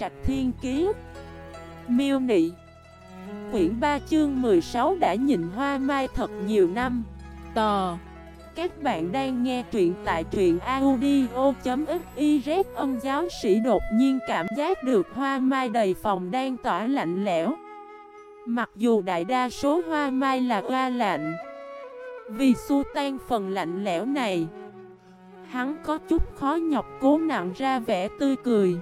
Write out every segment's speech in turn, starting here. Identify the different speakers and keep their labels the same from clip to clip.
Speaker 1: Trạch Thiên Kiế Miêu Nị. Quyển 3 chương 16 đã nhìn hoa mai thật nhiều năm. Tò. Các bạn đang nghe truyện tại truyện audio.xyz Ông giáo sĩ đột nhiên cảm giác được hoa mai đầy phòng đang tỏa lạnh lẽo. Mặc dù đại đa số hoa mai là hoa lạnh, Vì xua tan phần lạnh lẽo này, Hắn có chút khó nhọc cố nặng ra vẻ tươi cười.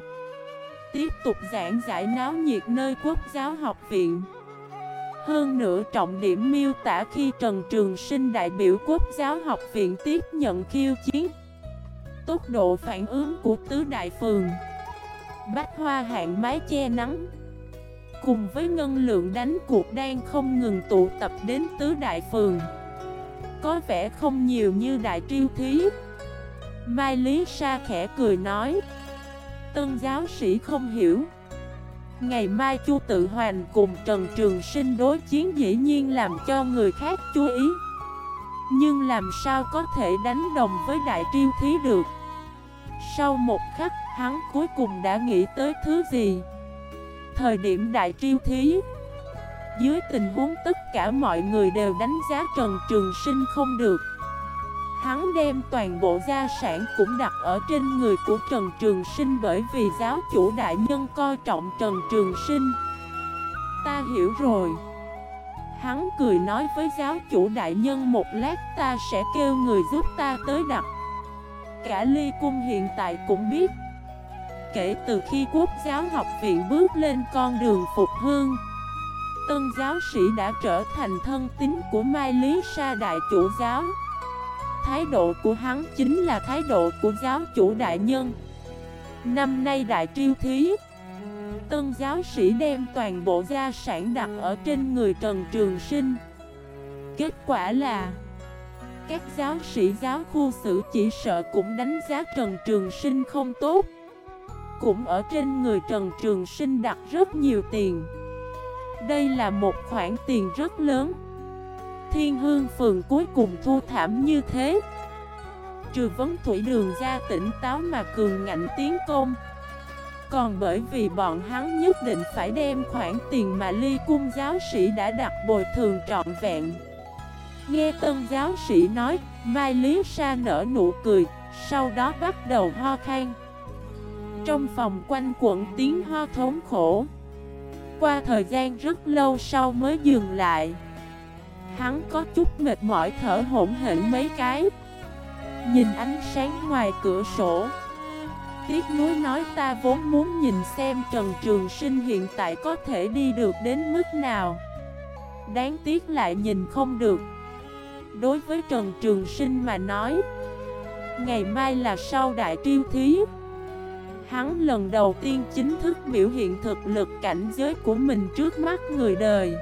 Speaker 1: Tiếp tục giảng giải náo nhiệt nơi quốc giáo học viện. Hơn nữa, trọng điểm miêu tả khi Trần Trường Sinh đại biểu quốc giáo học viện tiếp nhận khiêu chiến, Tốc độ phản ứng của tứ đại phường, Bách hoa hạng mái che nắng, Cùng với ngân lượng đánh cuộc đang không ngừng tụ tập đến tứ đại phường. Có vẻ không nhiều như đại triêu thí. Mai Lý Sa khẽ cười nói Tân giáo sĩ không hiểu. Ngày mai Chu Tự Hoàn cùng Trần Trường Sinh đối chiến dĩ nhiên làm cho người khác chú ý. Nhưng làm sao có thể đánh đồng với Đại Triêu Thí được? Sau một khắc, hắn cuối cùng đã nghĩ tới thứ gì? Thời điểm Đại Triêu Thí Dưới tình huống tất cả mọi người đều đánh giá Trần Trường Sinh không được. Hắn đem toàn bộ gia sản cũng đặt ở trên người của Trần Trường Sinh bởi vì giáo chủ đại nhân coi trọng Trần Trường Sinh. Ta hiểu rồi. Hắn cười nói với giáo chủ đại nhân một lát ta sẽ kêu người giúp ta tới đặt. Cả ly cung hiện tại cũng biết. Kể từ khi quốc giáo học viện bước lên con đường phục hương, Tân giáo sĩ đã trở thành thân tín của Mai Lý Sa Đại chủ giáo Thái độ của hắn chính là thái độ của giáo chủ đại nhân. Năm nay đại triêu thí, Tân giáo sĩ đem toàn bộ gia sản đặt ở trên người Trần Trường Sinh. Kết quả là, Các giáo sĩ giáo khu sử chỉ sợ cũng đánh giá Trần Trường Sinh không tốt. Cũng ở trên người Trần Trường Sinh đặt rất nhiều tiền. Đây là một khoản tiền rất lớn. Thiên Hương Phường cuối cùng thu thảm như thế. Trừ vấn thủy đường ra tỉnh táo mà cường ngạnh tiến công. Còn bởi vì bọn hắn nhất định phải đem khoản tiền mà ly cung giáo sĩ đã đặt bồi thường trọn vẹn. Nghe tân giáo sĩ nói, Mai Lý Sa nở nụ cười, sau đó bắt đầu ho khan. Trong phòng quanh quận tiếng ho thống khổ. Qua thời gian rất lâu sau mới dừng lại. Hắn có chút mệt mỏi thở hổn hển mấy cái. Nhìn ánh sáng ngoài cửa sổ. Tiếc nuối nói ta vốn muốn nhìn xem Trần Trường Sinh hiện tại có thể đi được đến mức nào. Đáng tiếc lại nhìn không được. Đối với Trần Trường Sinh mà nói, Ngày mai là sau đại triêu thí. Hắn lần đầu tiên chính thức biểu hiện thực lực cảnh giới của mình trước mắt người đời.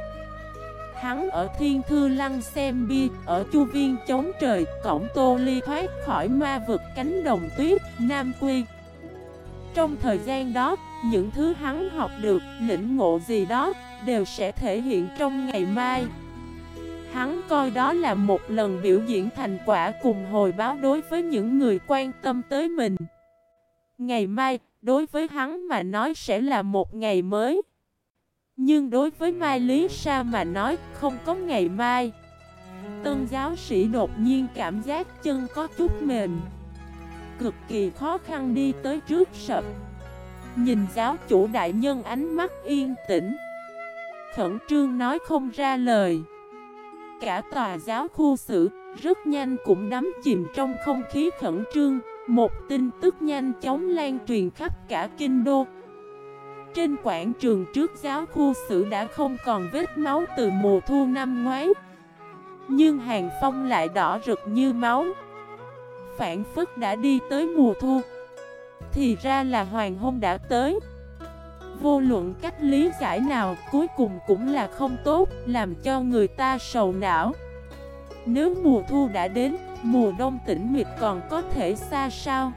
Speaker 1: Hắn ở Thiên Thư Lăng xem bia, ở Chu Viên chống trời, cổng tô ly thoát khỏi ma vực cánh đồng tuyết, Nam Quy. Trong thời gian đó, những thứ hắn học được, lĩnh ngộ gì đó, đều sẽ thể hiện trong ngày mai. Hắn coi đó là một lần biểu diễn thành quả cùng hồi báo đối với những người quan tâm tới mình. Ngày mai, đối với hắn mà nói sẽ là một ngày mới. Nhưng đối với Mai Lý Sa mà nói, không có ngày mai. Tân giáo sĩ đột nhiên cảm giác chân có chút mềm. Cực kỳ khó khăn đi tới trước sập. Nhìn giáo chủ đại nhân ánh mắt yên tĩnh. Khẩn trương nói không ra lời. Cả tòa giáo khu sử rất nhanh cũng đắm chìm trong không khí khẩn trương. Một tin tức nhanh chóng lan truyền khắp cả kinh đô trên quảng trường trước giáo khu sử đã không còn vết máu từ mùa thu năm ngoái. Nhưng hàng phong lại đỏ rực như máu. Phản phức đã đi tới mùa thu. Thì ra là hoàng hôn đã tới. Vô luận cách lý giải nào, cuối cùng cũng là không tốt, Làm cho người ta sầu não. Nếu mùa thu đã đến, Mùa đông tĩnh mịch còn có thể xa sao?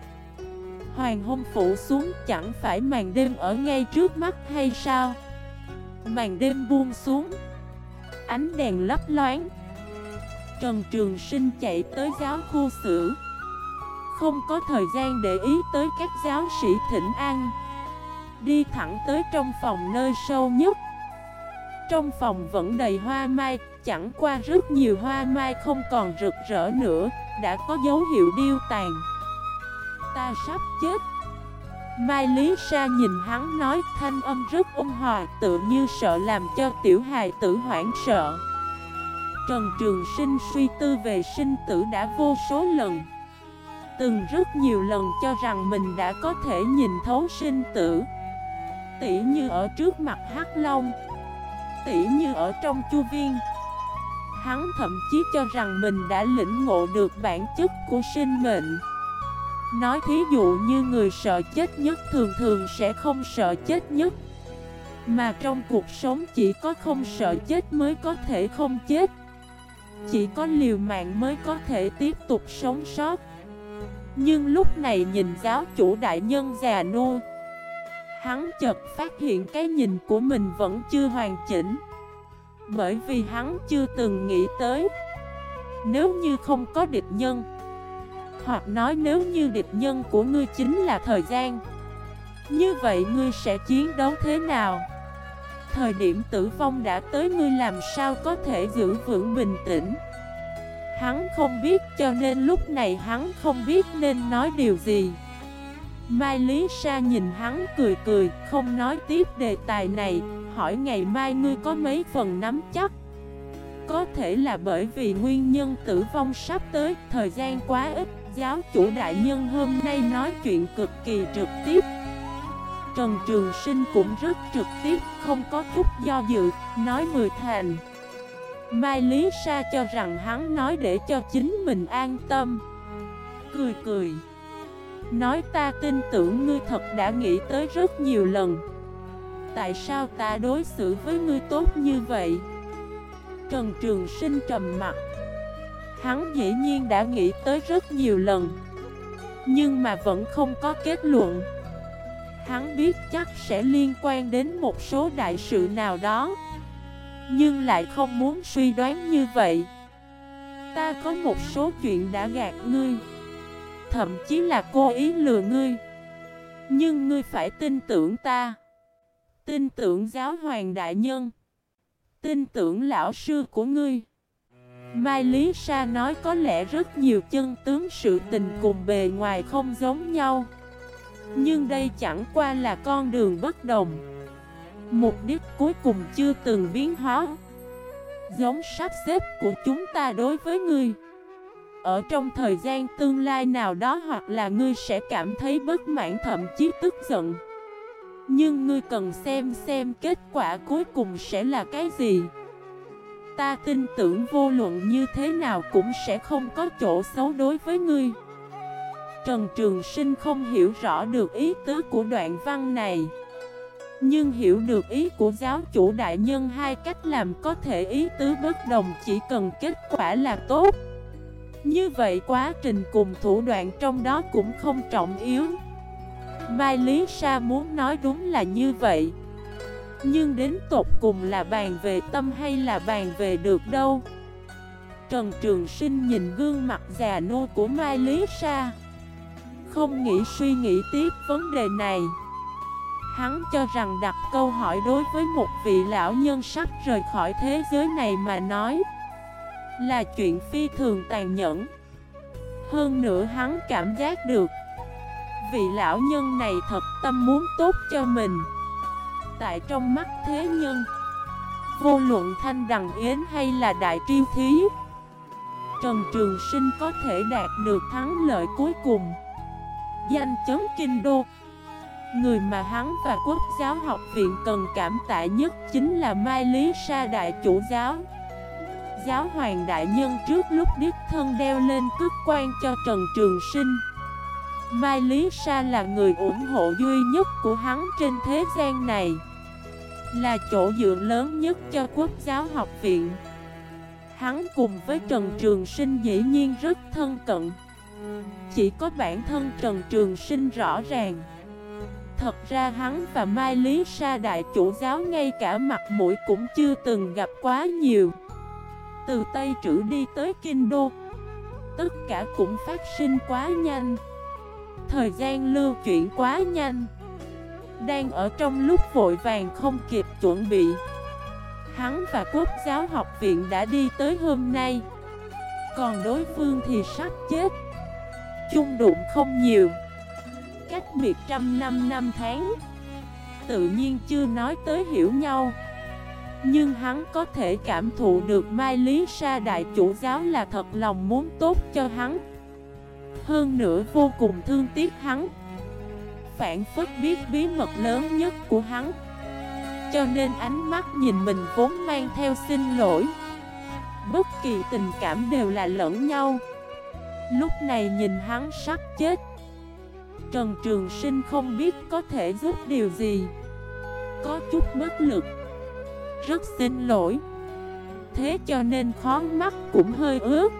Speaker 1: Hoàng hôn phủ xuống chẳng phải màn đêm ở ngay trước mắt hay sao Màn đêm buông xuống Ánh đèn lấp loáng Trần Trường Sinh chạy tới giáo khu xử, Không có thời gian để ý tới các giáo sĩ thỉnh an đi thẳng tới trong phòng nơi sâu nhất. Trong phòng vẫn đầy hoa mai, chẳng qua rất nhiều hoa mai không còn rực rỡ nữa, đã có dấu hiệu điêu tàn. Ta sắp chết. Mai Lý Sa nhìn hắn nói thanh âm rất ôn hòa tự như sợ làm cho tiểu hài tử hoảng sợ. Trần Trường Sinh suy tư về sinh tử đã vô số lần. Từng rất nhiều lần cho rằng mình đã có thể nhìn thấu sinh tử. Tỉ như ở trước mặt Hắc Long, tỉ như ở trong chu viên. Hắn thậm chí cho rằng mình đã lĩnh ngộ được bản chất của sinh mệnh. Nói thí dụ như người sợ chết nhất thường thường sẽ không sợ chết nhất. Mà trong cuộc sống chỉ có không sợ chết mới có thể không chết. Chỉ có liều mạng mới có thể tiếp tục sống sót. Nhưng lúc này nhìn giáo chủ đại nhân già nua. Hắn chợt phát hiện cái nhìn của mình vẫn chưa hoàn chỉnh. Bởi vì hắn chưa từng nghĩ tới. Nếu như không có địch nhân hoặc nói nếu như địch nhân của ngươi chính là thời gian. Như vậy ngươi sẽ chiến đấu thế nào? Thời điểm tử vong đã tới ngươi làm sao có thể giữ vững bình tĩnh? Hắn không biết, cho nên lúc này hắn không biết nên nói điều gì. Mai Lý Sa nhìn hắn cười cười, Không nói tiếp đề tài này, Hỏi ngày mai ngươi có mấy phần nắm chắc? Có thể là bởi vì nguyên nhân tử vong sắp tới, Thời gian quá ít giáo chủ đại nhân hôm nay nói chuyện cực kỳ trực tiếp. Trần Trường Sinh cũng rất trực tiếp, không có chút do dự, nói mười thành. Mai Lý Sa cho rằng hắn nói để cho chính mình an tâm. Cười cười. Nói ta tin tưởng ngươi thật đã nghĩ tới rất nhiều lần. Tại sao ta đối xử với ngươi tốt như vậy? Trần Trường Sinh trầm mặt. Hắn dĩ nhiên đã nghĩ tới rất nhiều lần, Nhưng mà vẫn không có kết luận. Hắn biết chắc sẽ liên quan đến một số đại sự nào đó, Nhưng lại không muốn suy đoán như vậy. Ta có một số chuyện đã gạt ngươi, Thậm chí là cố ý lừa ngươi, Nhưng ngươi phải tin tưởng ta. Tin tưởng giáo hoàng đại nhân, Tin tưởng lão sư của ngươi. Mai Lý Sa nói có lẽ rất nhiều chân tướng sự tình cùng bề ngoài không giống nhau. Nhưng đây chẳng qua là con đường bất đồng. Mục đích cuối cùng chưa từng biến hóa. Giống sắp xếp của chúng ta đối với ngươi. Ở trong thời gian tương lai nào đó hoặc là ngươi sẽ cảm thấy bất mãn thậm chí tức giận. Nhưng ngươi cần xem xem kết quả cuối cùng sẽ là cái gì. Ta tin tưởng vô luận như thế nào cũng sẽ không có chỗ xấu đối với ngươi. Trần Trường Sinh không hiểu rõ được ý tứ của đoạn văn này, Nhưng hiểu được ý của giáo chủ đại nhân hai cách làm có thể ý tứ bất đồng chỉ cần kết quả là tốt. Như vậy quá trình cùng thủ đoạn trong đó cũng không trọng yếu. Mai Lý Sa muốn nói đúng là như vậy nhưng đến tột cùng là bàn về tâm hay là bàn về được đâu? Trần Trường Sinh nhìn gương mặt già nô của Mai Lý Sa, Không nghĩ suy nghĩ tiếp vấn đề này. Hắn cho rằng đặt câu hỏi đối với một vị lão nhân sắp rời khỏi thế giới này mà nói Là chuyện phi thường tàn nhẫn. Hơn nữa hắn cảm giác được Vị lão nhân này thật tâm muốn tốt cho mình tại trong mắt thế nhân. Vô luận thanh đằng yến hay là đại triêu thí, Trần Trường Sinh có thể đạt được thắng lợi cuối cùng. Danh chấn kinh đô, Người mà hắn và quốc giáo học viện cần cảm tạ nhất chính là Mai Lý Sa Đại Chủ Giáo. Giáo hoàng đại nhân trước lúc đích thân đeo lên cước quan cho Trần Trường Sinh. Mai Lý Sa là người ủng hộ duy nhất của hắn trên thế gian này. Là chỗ dựa lớn nhất cho quốc giáo học viện. Hắn cùng với Trần Trường Sinh dĩ nhiên rất thân cận. Chỉ có bản thân Trần Trường Sinh rõ ràng. Thật ra hắn và Mai Lý Sa đại chủ giáo ngay cả mặt mũi cũng chưa từng gặp quá nhiều. Từ Tây Trữ đi tới Kinh Đô, Tất cả cũng phát sinh quá nhanh. Thời gian lưu chuyển quá nhanh. Đang ở trong lúc vội vàng không kịp chuẩn bị, Hắn và quốc giáo học viện đã đi tới hôm nay. Còn đối phương thì sắp chết. Chung đụng không nhiều. Cách biệt trăm năm năm tháng, Tự nhiên chưa nói tới hiểu nhau. Nhưng hắn có thể cảm thụ được Mai Lý Sa đại chủ giáo là thật lòng muốn tốt cho hắn. Hơn nữa vô cùng thương tiếc hắn. Phản phất biết bí mật lớn nhất của hắn. Cho nên ánh mắt nhìn mình vốn mang theo xin lỗi. Bất kỳ tình cảm đều là lẫn nhau. Lúc này nhìn hắn sắp chết. Trần Trường Sinh không biết có thể giúp điều gì. Có chút bất lực. Rất xin lỗi. Thế cho nên khó mắt cũng hơi ướt.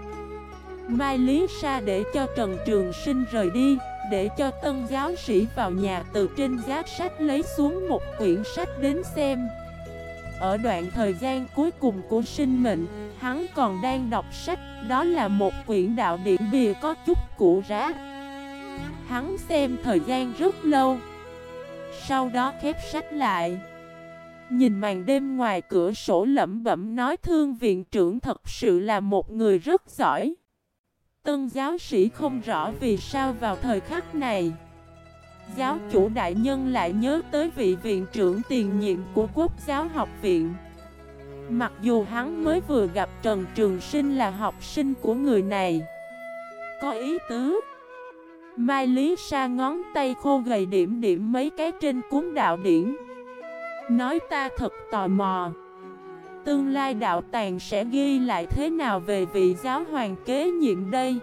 Speaker 1: Mai Lý Sa để cho Trần Trường Sinh rời đi, Để cho tân giáo sĩ vào nhà từ trên giá sách lấy xuống một quyển sách đến xem. Ở đoạn thời gian cuối cùng của sinh mệnh, Hắn còn đang đọc sách, Đó là một quyển đạo điển bìa có chút cũ rá Hắn xem thời gian rất lâu, Sau đó khép sách lại. Nhìn màn đêm ngoài cửa sổ lẩm bẩm nói, thương viện trưởng thật sự là một người rất giỏi. Tân giáo sĩ không rõ vì sao vào thời khắc này. Giáo chủ đại nhân lại nhớ tới vị viện trưởng tiền nhiệm của quốc giáo học viện. Mặc dù hắn mới vừa gặp Trần Trường Sinh là học sinh của người này. Có ý tứ? Mai Lý Sa ngón tay khô gầy điểm điểm mấy cái trên cuốn đạo điển. Nói ta thật tò mò. Tương lai đạo tàng sẽ ghi lại thế nào về vị giáo hoàng kế nhiệm đây?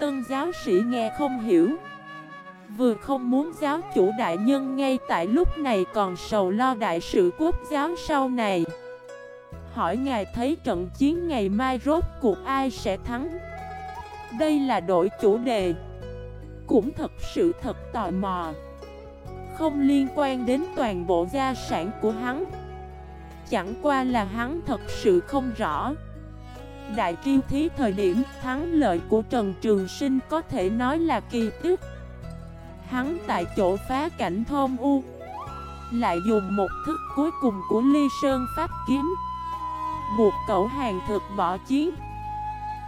Speaker 1: Tân giáo sĩ nghe không hiểu. Vừa không muốn giáo chủ đại nhân ngay tại lúc này còn sầu lo đại sự quốc giáo sau này. Hỏi ngài thấy trận chiến ngày mai rốt cuộc ai sẽ thắng? Đây là đổi chủ đề. Cũng thật sự thật tò mò. Không liên quan đến toàn bộ gia sản của hắn. Chẳng qua là hắn thật sự không rõ. Đại triêu thí thời điểm, thắng lợi của Trần Trường Sinh có thể nói là kỳ tích. Hắn tại chỗ phá cảnh thôn u, Lại dùng một thức cuối cùng của ly sơn pháp kiếm, Buộc cậu hàng thực bỏ chiến.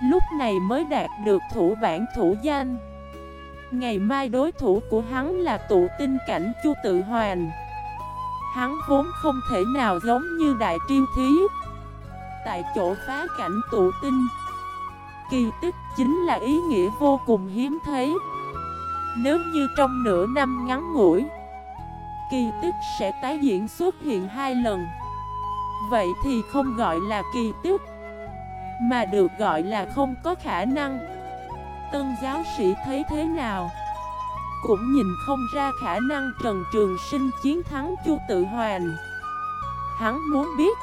Speaker 1: Lúc này mới đạt được thủ bản thủ danh. Ngày mai đối thủ của hắn là tụ tinh cảnh Chu Tự Hoàn. Hắn vốn không thể nào giống như đại triêu thí. Tại chỗ phá cảnh tụ tinh. Kỳ tích chính là ý nghĩa vô cùng hiếm thấy. Nếu như trong nửa năm ngắn ngủi, Kỳ tích sẽ tái diễn xuất hiện hai lần. Vậy thì không gọi là kỳ tích, Mà được gọi là không có khả năng. Tân giáo sĩ thấy thế nào? Cũng nhìn không ra khả năng Trần Trường Sinh chiến thắng Chu Tự Hoàn. Hắn muốn biết,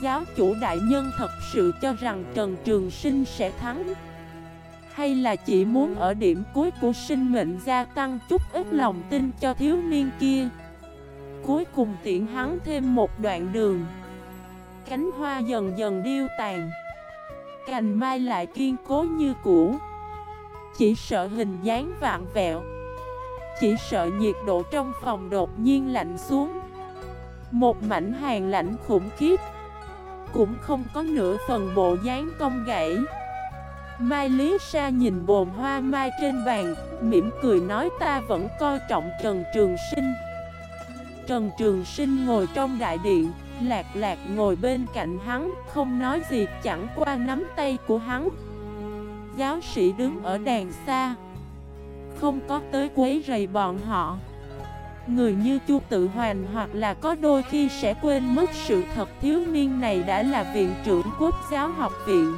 Speaker 1: Giáo chủ đại nhân thật sự cho rằng Trần Trường Sinh sẽ thắng? Hay là chỉ muốn ở điểm cuối của sinh mệnh gia tăng chút ít lòng tin cho thiếu niên kia? Cuối cùng tiện hắn thêm một đoạn đường. Cánh hoa dần dần điêu tàn. Cành mai lại kiên cố như cũ. Chỉ sợ hình dáng vạn vẹo. Chỉ sợ nhiệt độ trong phòng đột nhiên lạnh xuống. Một mảnh hàng lạnh khủng khiếp. Cũng không có nửa phần bộ dáng cong gãy. Mai Lý Sa nhìn bồn hoa mai trên bàn, Mỉm cười nói ta vẫn coi trọng Trần Trường Sinh. Trần Trường Sinh ngồi trong đại điện, Lạc lạc ngồi bên cạnh hắn, Không nói gì, chẳng qua nắm tay của hắn. Giáo sĩ đứng ở đàn xa. Không có tới quấy rầy bọn họ. Người như Chu Tự Hoàn hoặc là có đôi khi sẽ quên mất sự thật thiếu niên này đã là viện trưởng quốc giáo học viện.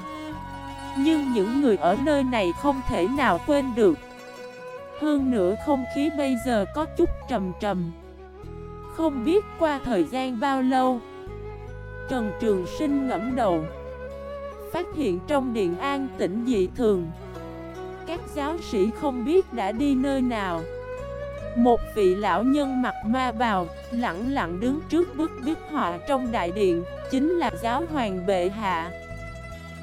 Speaker 1: Nhưng những người ở nơi này không thể nào quên được. Hơn nữa không khí bây giờ có chút trầm trầm. Không biết qua thời gian bao lâu, Trần Trường Sinh ngẫm đầu. Phát hiện trong điện an tĩnh dị thường. Các giáo sĩ không biết đã đi nơi nào. Một vị lão nhân mặc ma bào Lặng lặng đứng trước bức bích họa trong đại điện, Chính là giáo hoàng bệ hạ.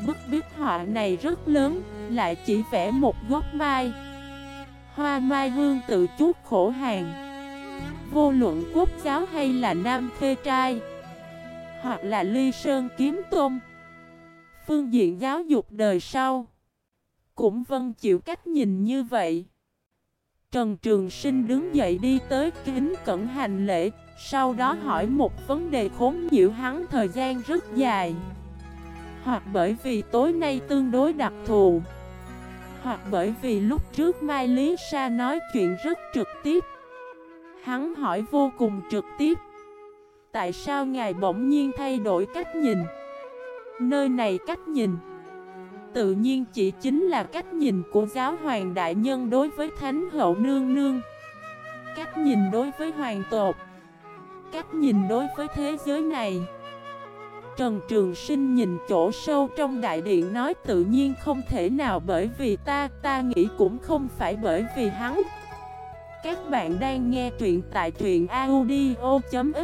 Speaker 1: Bức bích họa này rất lớn, Lại chỉ vẽ một gốc mai. Hoa mai hương tự chút khổ hàng. Vô luận quốc giáo hay là nam khê trai, Hoặc là ly sơn kiếm tôn Phương diện giáo dục đời sau. Cũng vâng chịu cách nhìn như vậy. Trần Trường Sinh đứng dậy đi tới kính cẩn hành lễ, Sau đó hỏi một vấn đề khốn nhiễu hắn thời gian rất dài. Hoặc bởi vì tối nay tương đối đặc thù, Hoặc bởi vì lúc trước Mai Lý Sa nói chuyện rất trực tiếp. Hắn hỏi vô cùng trực tiếp. Tại sao ngài bỗng nhiên thay đổi cách nhìn? Nơi này cách nhìn. Tự nhiên chỉ chính là cách nhìn của giáo hoàng đại nhân đối với thánh hậu nương nương. Cách nhìn đối với hoàng tột Cách nhìn đối với thế giới này. Trần Trường Sinh nhìn chỗ sâu trong đại điện nói tự nhiên không thể nào bởi vì ta, ta nghĩ cũng không phải bởi vì hắn. Các bạn đang nghe truyện tại truyện audio.fif